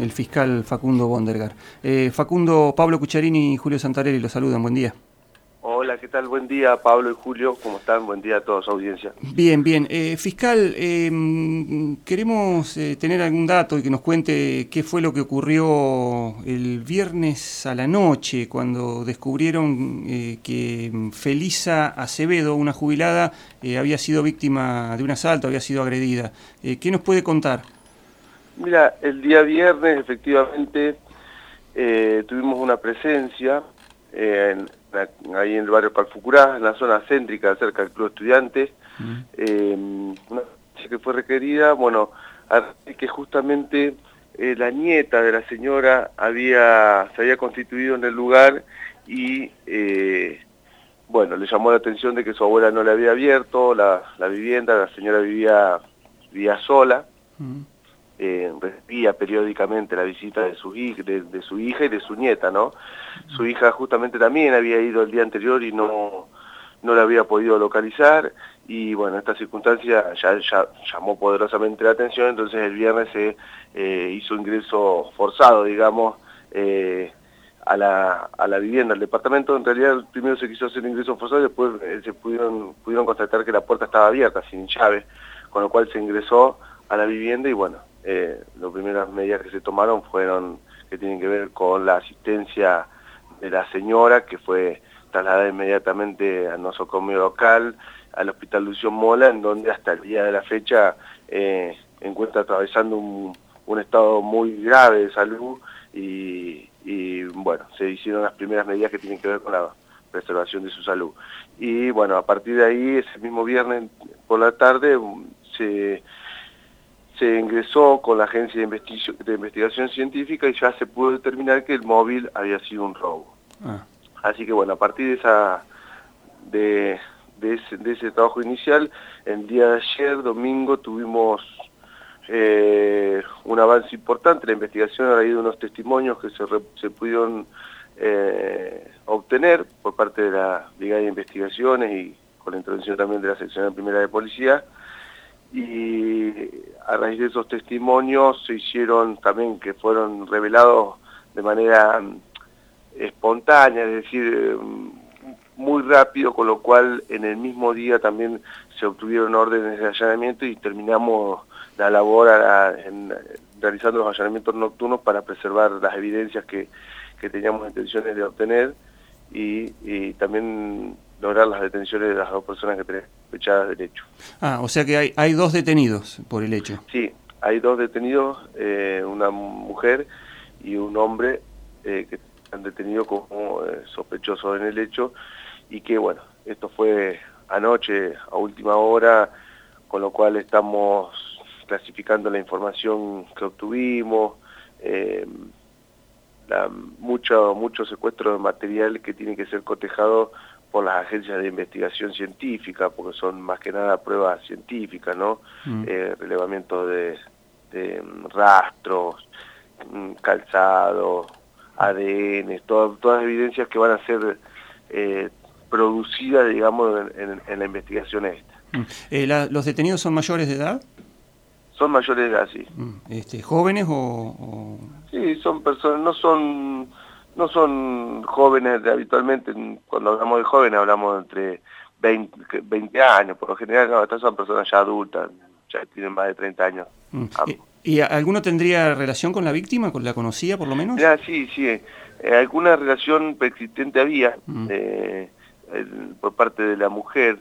El fiscal Facundo Bondergar. Eh, Facundo, Pablo Cucharini y Julio Santarelli los saludan. Buen día. Hola, ¿qué tal? Buen día, Pablo y Julio. ¿Cómo están? Buen día a toda su audiencia. Bien, bien. Eh, fiscal, eh, queremos tener algún dato y que nos cuente qué fue lo que ocurrió el viernes a la noche cuando descubrieron que Felisa Acevedo, una jubilada, había sido víctima de un asalto, había sido agredida. ¿Qué nos puede contar? Mira, el día viernes efectivamente eh, tuvimos una presencia eh, ahí en el barrio Palfucurá, en la zona céntrica cerca del Club Estudiantes, eh, una que fue requerida, bueno, que justamente la nieta de la señora había se había constituido en el lugar y bueno, le llamó la atención de que su abuela no le había abierto la, vivienda, la señora vivía, vivía sola eh, recibía periódicamente la visita de su, hija, de, su hija y de su nieta, ¿no? Su hija justamente también había ido el día anterior y no, no la había podido localizar y bueno, esta circunstancia ya, llamó poderosamente la atención, entonces el viernes se eh, hizo ingreso forzado, digamos, eh, a, la, a la vivienda, al departamento. En realidad primero se quiso hacer ingreso forzado y después eh, se pudieron, pudieron constatar que la puerta estaba abierta, sin llave, con lo cual se ingresó a la vivienda y bueno, eh, las primeras medidas que se tomaron fueron que tienen que ver con la asistencia de la señora que fue trasladada inmediatamente al nosocomio local, al Hospital Lucio Mola, en donde hasta el día de la fecha eh, encuentra atravesando un, estado muy grave de salud y, bueno, se hicieron las primeras medidas que tienen que ver con la preservación de su salud. Y bueno, a partir de ahí, ese mismo viernes por la tarde, se se ingresó con la agencia de, investigación científica y ya se pudo determinar que el móvil había sido un robo. Ah. Así que bueno, a partir de esa de, ese, trabajo inicial, el día de ayer, domingo, tuvimos eh, un avance importante, la investigación ha de unos testimonios que se, se pudieron eh, obtener por parte de la Brigada de Investigaciones y con la intervención también de la sección primera de policía, y a raíz de esos testimonios se hicieron también que fueron revelados de manera mm, espontánea, es decir, mm, muy rápido, con lo cual en el mismo día también se obtuvieron órdenes de allanamiento y terminamos la labor realizando los allanamientos nocturnos para preservar las evidencias que, teníamos intenciones de obtener y también lograr las detenciones de las dos personas que tenían fechadas del hecho. Ah, o sea que hay, hay dos detenidos por el hecho. Sí, hay dos detenidos, eh, una mujer y un hombre eh, que han detenido como eh, sospechosos en el hecho y que bueno, esto fue anoche a última hora, con lo cual estamos clasificando la información que obtuvimos, mucho, mucho secuestro de material que tiene que ser cotejado por las agencias de investigación científica, porque son más que nada pruebas científicas, ¿no? Mm. Eh, relevamiento de, mm, rastros, mm, calzado, ADN, todas todas evidencias que van a ser eh, producidas, digamos, en, la investigación esta. Eh, ¿Los detenidos son mayores de edad? Son mayores de edad, sí. Este, ¿Jóvenes o...? Sí, son personas, no son no son jóvenes habitualmente, cuando hablamos de jóvenes hablamos entre 20, 20 años, por lo general no, estas son personas ya adultas, ya tienen más de 30 años. Mm. ¿Y, alguno tendría relación con la víctima? ¿La conocía por lo menos? Ya, sí, sí, eh, alguna relación preexistente había mm. eh, por parte de la mujer.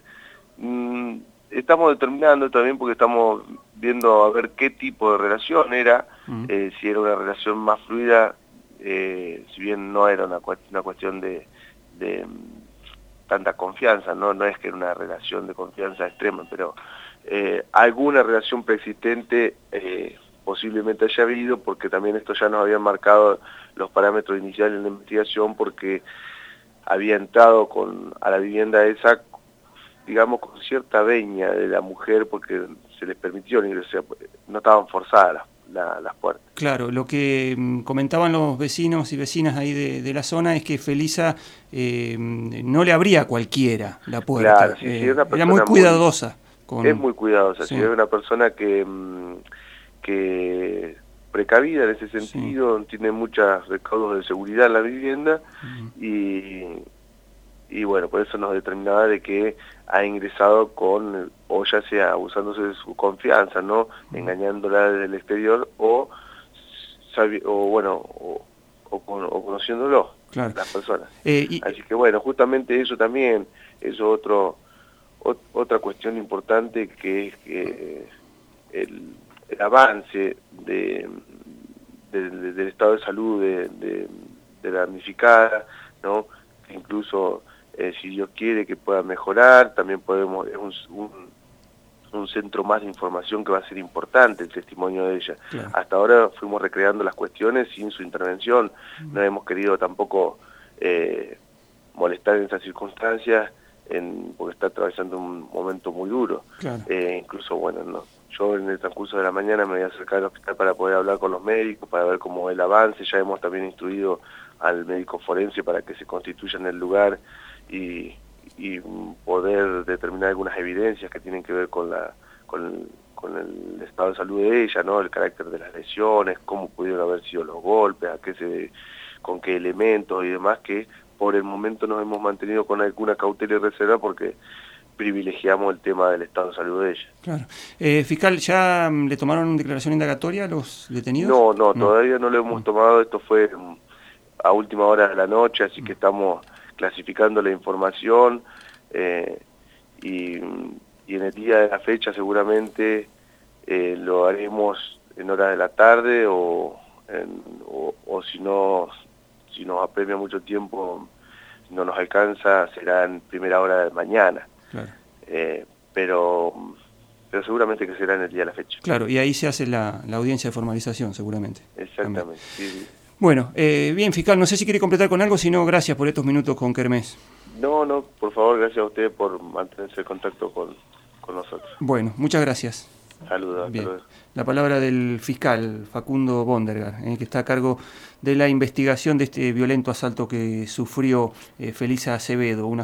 Mm, estamos determinando también porque estamos viendo a ver qué tipo de relación era, eh, si era una relación más fluida eh, si bien no era una, una cuestión de, mm, tanta confianza, ¿no? no es que era una relación de confianza extrema, pero eh, alguna relación preexistente eh, posiblemente haya habido, porque también esto ya nos habían marcado los parámetros iniciales de la investigación, porque había entrado a la vivienda esa, digamos, con cierta veña de la mujer, porque se les permitió no estaban forzadas puertas. Claro, lo que mm, comentaban los vecinos y vecinas ahí de, la zona es que Felisa eh, no le abría a cualquiera la puerta. Eh, era muy cuidadosa. Es muy cuidadosa, si es una persona que, mm, que precavida en ese sentido, tiene muchos recaudos de seguridad en la vivienda y, y bueno, por eso nos determinaba de que ha ingresado con, o ya sea abusándose de su confianza, ¿no? Engañándola desde el exterior o, o bueno, o, conociéndolo, las personas. Eh, Así que bueno, justamente eso también es otro, otra cuestión importante que es que el, avance de, del estado de salud de, de, la damnificada, ¿no? incluso eh, si Dios quiere que pueda mejorar, también podemos, es un, un, centro más de información que va a ser importante el testimonio de ella. Hasta ahora fuimos recreando las cuestiones sin su intervención, no hemos querido tampoco eh, molestar en esas circunstancias, en, porque está atravesando un momento muy duro. Eh, incluso, bueno, no, yo en el transcurso de la mañana me voy a acercar al hospital para poder hablar con los médicos, para ver cómo es el avance. Ya hemos también instruido al médico forense para que se constituya en el lugar y, poder determinar algunas evidencias que tienen que ver con la con, el estado de salud de ella, ¿no? El carácter de las lesiones, cómo pudieron haber sido los golpes, a qué se, con qué elementos y demás que por el momento nos hemos mantenido con alguna cautela y reserva porque privilegiamos el tema del estado de salud de ella. Claro. Eh, fiscal, ¿ya mm, le tomaron declaración indagatoria a los detenidos? No, no, todavía no lo hemos tomado, esto fue mm, a última hora de la noche, así que estamos clasificando la información eh, y, en el día de la fecha seguramente eh, lo haremos en horas de la tarde o, o, si no si nos apremia mucho tiempo no nos alcanza será en primera hora de mañana eh, pero, pero seguramente que será en el día de la fecha. Claro, y ahí se hace la, audiencia de formalización, seguramente. Exactamente, Bueno, eh, bien, fiscal, no sé si quiere completar con algo, si no, gracias por estos minutos con Kermés. No, no, por favor, gracias a usted por mantenerse en contacto con, nosotros. Bueno, muchas gracias. Saludos. La palabra del fiscal Facundo Bondergar, eh, que está a cargo de la investigación de este violento asalto que sufrió Felisa Acevedo, una